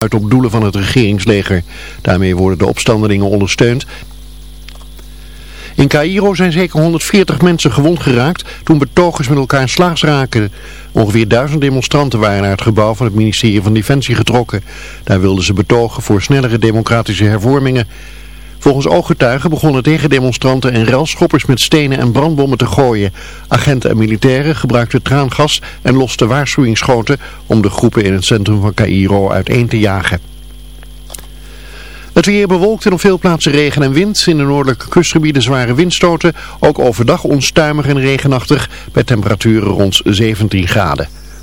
uit op doelen van het regeringsleger. Daarmee worden de opstandelingen ondersteund. In Cairo zijn zeker 140 mensen gewond geraakt toen betogers met elkaar slaags raken. Ongeveer duizend demonstranten waren naar het gebouw van het ministerie van Defensie getrokken. Daar wilden ze betogen voor snellere democratische hervormingen. Volgens ooggetuigen begonnen tegendemonstranten en relschoppers met stenen en brandbommen te gooien. Agenten en militairen gebruikten traangas en losten waarschuwingsschoten om de groepen in het centrum van Cairo uiteen te jagen. Het weer bewolkt en op veel plaatsen regen en wind. In de noordelijke kustgebieden zware windstoten. Ook overdag onstuimig en regenachtig bij temperaturen rond 17 graden.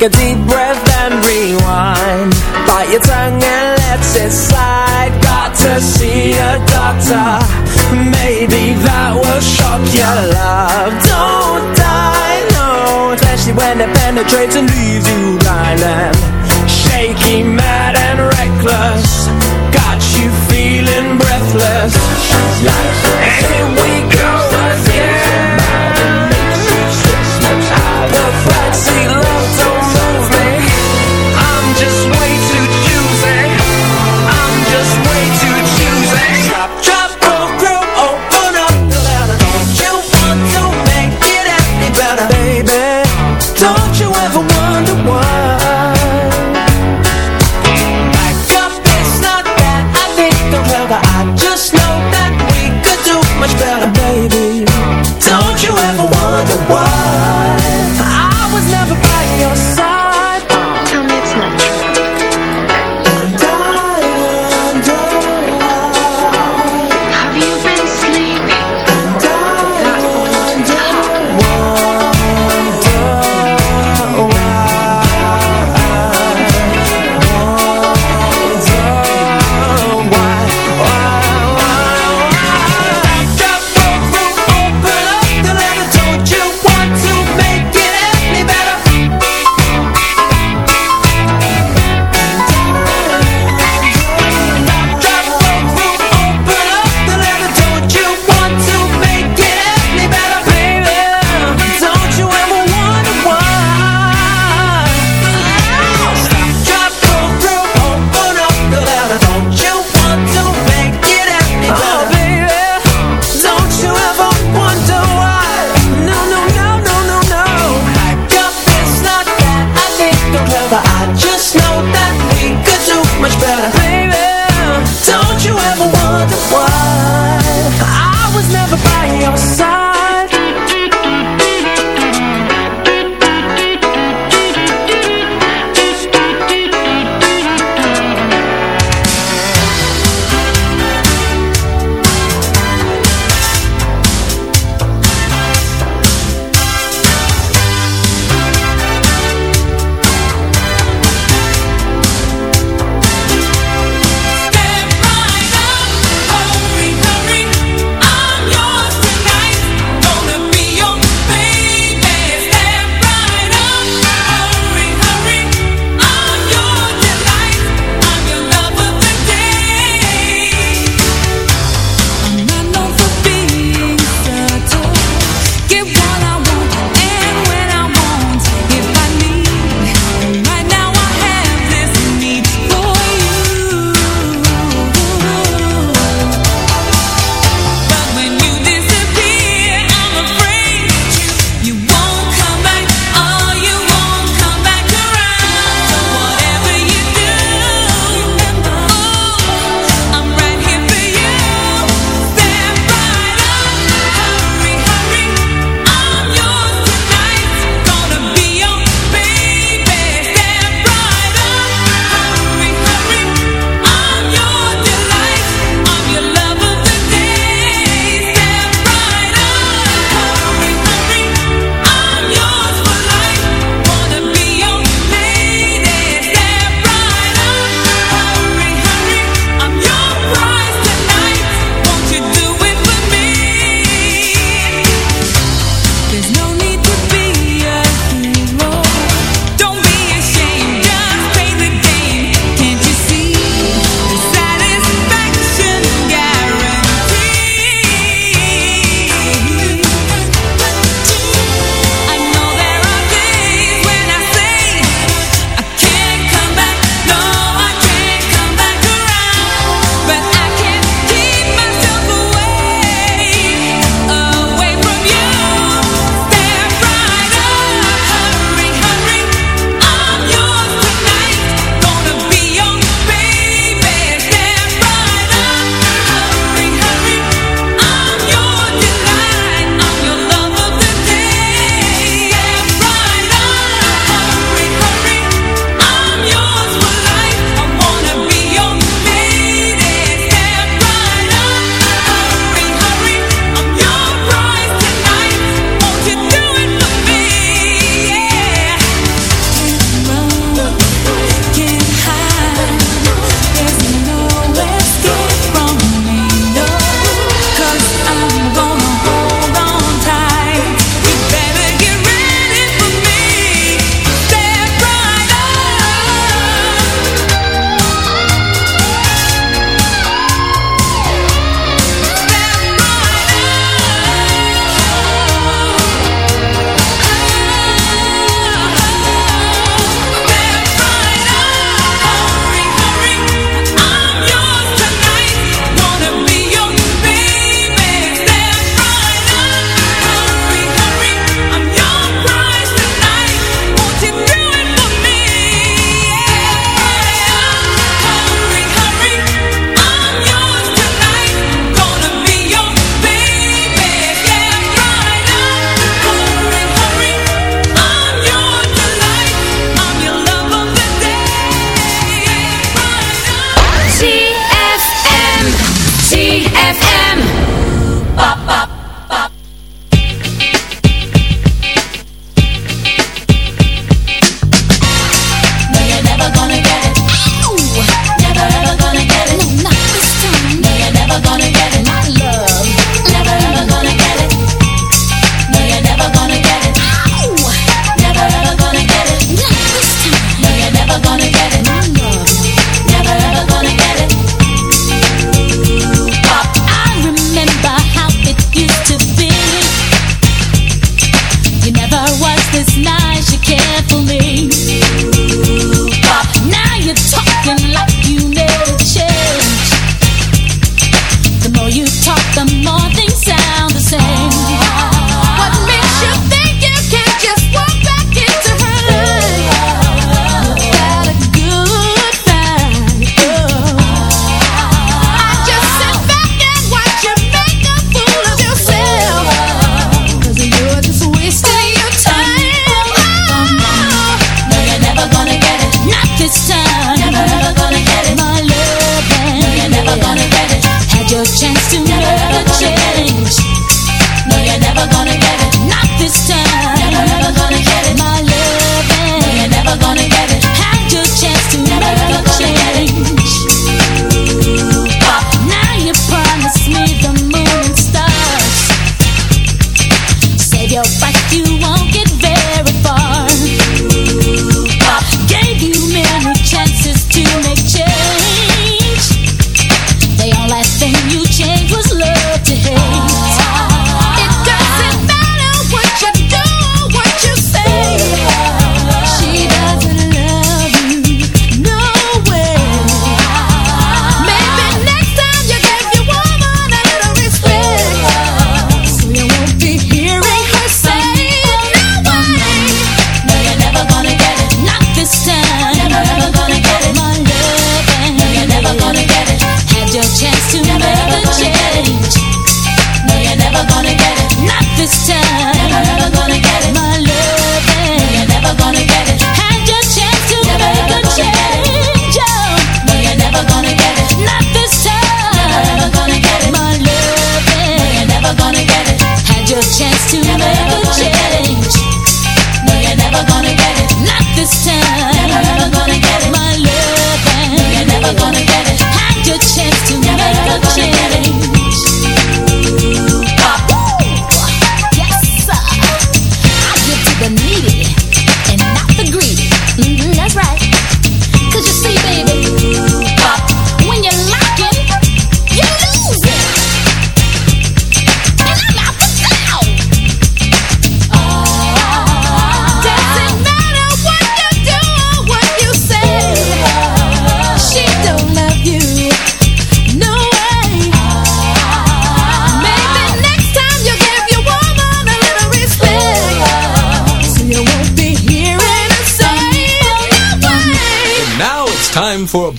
make a.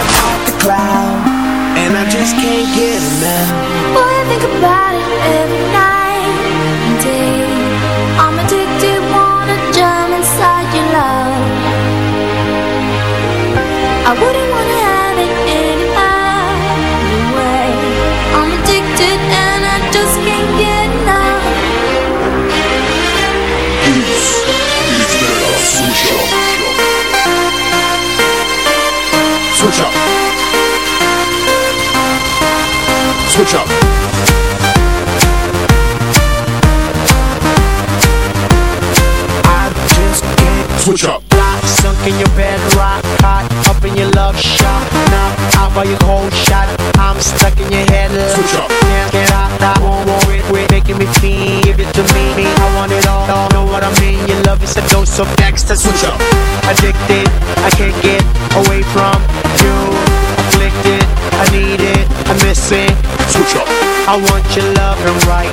Off the cloud. And I just can't get enough. Switch up. Rock sunk in your bed, rock hot, up in your love shot. Now out by your cold shot, I'm stuck in your head. Switch up. Can't get out, I won't worry, quit making me feel. Give it to me, I want it all. all. Know what I mean? Your love is a dose of next. Switch up. Addicted, I can't get away from you. Afflicted, I need it, I miss it. Switch up. I want your loving right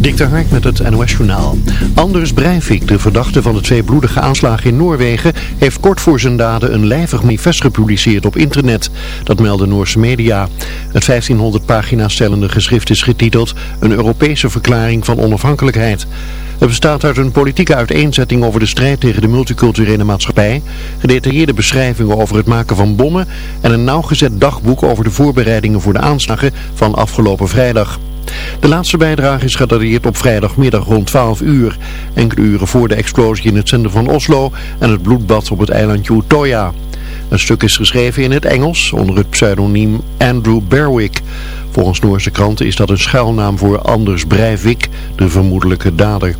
Dik de Hark met het NOS-journaal. Anders Breivik, de verdachte van de twee bloedige aanslagen in Noorwegen, heeft kort voor zijn daden een lijvig manifest gepubliceerd op internet. Dat melden Noorse media. Het 1500 pagina's stellende geschrift is getiteld Een Europese verklaring van onafhankelijkheid. Het bestaat uit een politieke uiteenzetting over de strijd tegen de multiculturele maatschappij, gedetailleerde beschrijvingen over het maken van bommen en een nauwgezet dagboek over de voorbereidingen voor de aanslagen van afgelopen vrijdag. De laatste bijdrage is gedateerd op vrijdagmiddag rond 12 uur. Enkele uren voor de explosie in het centrum van Oslo en het bloedbad op het eilandje Utoya. Een stuk is geschreven in het Engels onder het pseudoniem Andrew Berwick. Volgens Noorse kranten is dat een schuilnaam voor Anders Breivik, de vermoedelijke dader.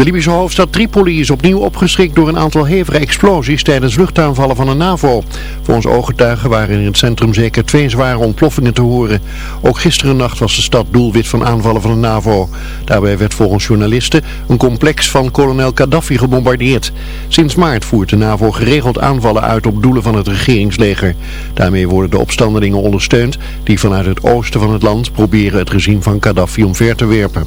De Libische hoofdstad Tripoli is opnieuw opgeschrikt door een aantal hevige explosies tijdens luchtaanvallen van de NAVO. Volgens ooggetuigen waren in het centrum zeker twee zware ontploffingen te horen. Ook gisteren nacht was de stad doelwit van aanvallen van de NAVO. Daarbij werd volgens journalisten een complex van kolonel Gaddafi gebombardeerd. Sinds maart voert de NAVO geregeld aanvallen uit op doelen van het regeringsleger. Daarmee worden de opstandelingen ondersteund die vanuit het oosten van het land proberen het regime van Gaddafi omver te werpen.